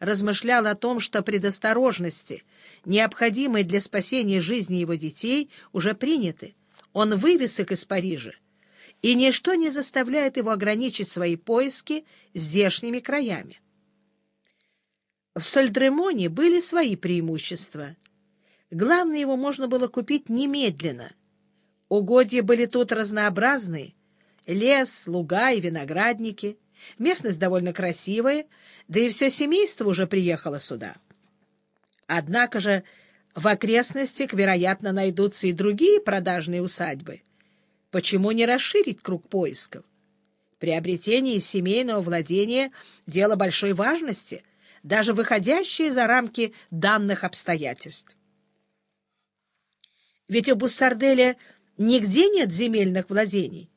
размышлял о том, что предосторожности, необходимые для спасения жизни его детей, уже приняты. Он вывез их из Парижа, и ничто не заставляет его ограничить свои поиски здешними краями. В Сольдремоне были свои преимущества. Главное, его можно было купить немедленно. Угодья были тут разнообразные — лес, луга и виноградники. Местность довольно красивая, да и все семейство уже приехало сюда. Однако же в окрестностях, вероятно, найдутся и другие продажные усадьбы. Почему не расширить круг поисков? Приобретение семейного владения — дело большой важности, даже выходящее за рамки данных обстоятельств. Ведь у Буссарделя нигде нет земельных владений.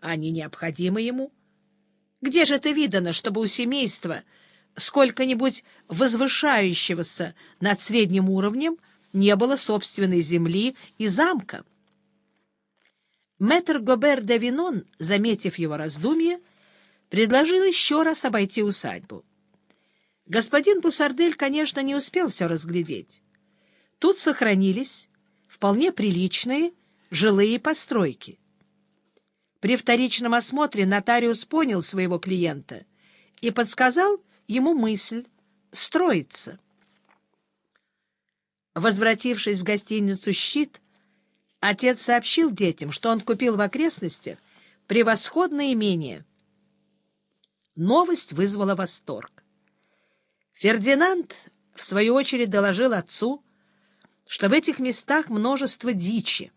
Они необходимы ему. Где же это видано, чтобы у семейства, сколько-нибудь возвышающегося над средним уровнем, не было собственной земли и замка? Мэтр Гобер де Винон, заметив его раздумье, предложил еще раз обойти усадьбу. Господин Бусардель, конечно, не успел все разглядеть. Тут сохранились вполне приличные жилые постройки. При вторичном осмотре нотариус понял своего клиента и подсказал ему мысль строиться. Возвратившись в гостиницу «Щит», отец сообщил детям, что он купил в окрестностях превосходное имение. Новость вызвала восторг. Фердинанд, в свою очередь, доложил отцу, что в этих местах множество дичи.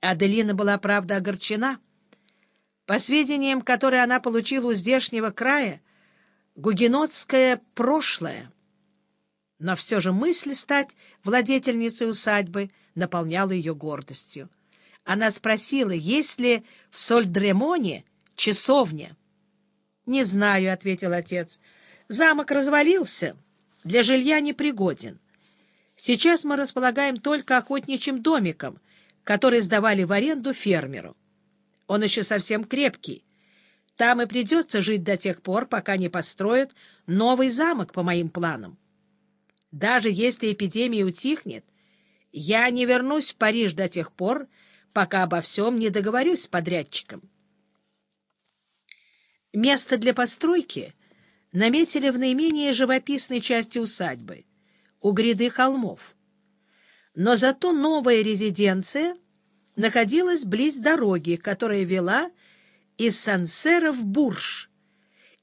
Аделина была, правда, огорчена. По сведениям, которые она получила у здешнего края, гугенотское прошлое. Но все же мысль стать владетельницей усадьбы наполняла ее гордостью. Она спросила, есть ли в Сольдремоне часовня. — Не знаю, — ответил отец, — Замок развалился, для жилья непригоден. Сейчас мы располагаем только охотничьим домиком, который сдавали в аренду фермеру. Он еще совсем крепкий. Там и придется жить до тех пор, пока не построят новый замок по моим планам. Даже если эпидемия утихнет, я не вернусь в Париж до тех пор, пока обо всем не договорюсь с подрядчиком. Место для постройки наметили в наименее живописной части усадьбы, у гряды холмов. Но зато новая резиденция находилась близ дороги, которая вела из Сансера в Бурж,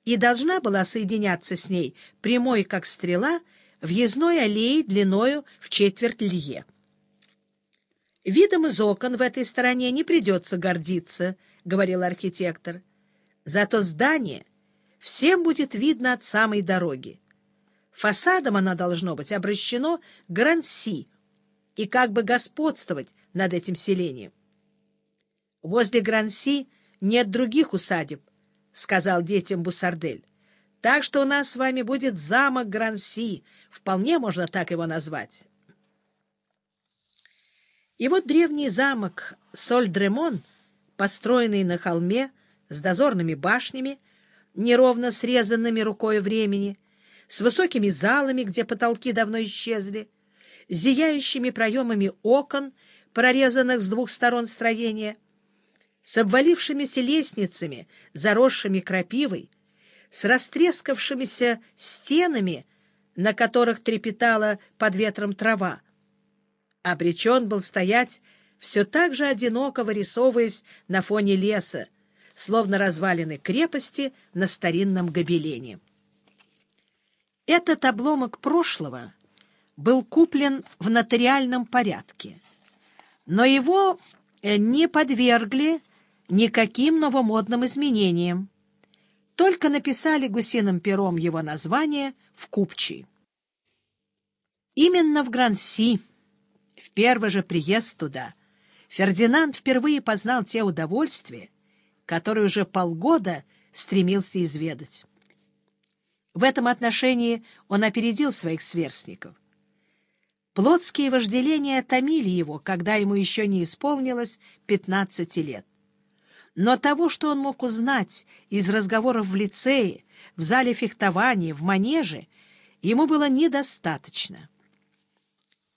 и должна была соединяться с ней прямой, как стрела, въездной аллеей длиною в четверть лье. «Видом из окон в этой стороне не придется гордиться», — говорил архитектор. «Зато здание — всем будет видно от самой дороги. Фасадом оно должно быть обращено к Гранси и как бы господствовать над этим селением. «Возле Гранси нет других усадеб», — сказал детям Бусардель. «Так что у нас с вами будет замок Гранси, вполне можно так его назвать». И вот древний замок Соль-Дремон, построенный на холме с дозорными башнями, неровно срезанными рукой времени, с высокими залами, где потолки давно исчезли, зияющими проемами окон, прорезанных с двух сторон строения, с обвалившимися лестницами, заросшими крапивой, с растрескавшимися стенами, на которых трепетала под ветром трава. Обречен был стоять все так же одиноко вырисовываясь на фоне леса, словно развалины крепости на старинном гобелене. Этот обломок прошлого был куплен в нотариальном порядке, но его э, не подвергли никаким новомодным изменениям, только написали гусиным пером его название в купчи. Именно в Гранси, в первый же приезд туда, Фердинанд впервые познал те удовольствия, который уже полгода стремился изведать. В этом отношении он опередил своих сверстников. Плотские вожделения томили его, когда ему еще не исполнилось 15 лет. Но того, что он мог узнать из разговоров в лицее, в зале фехтования, в манеже, ему было недостаточно.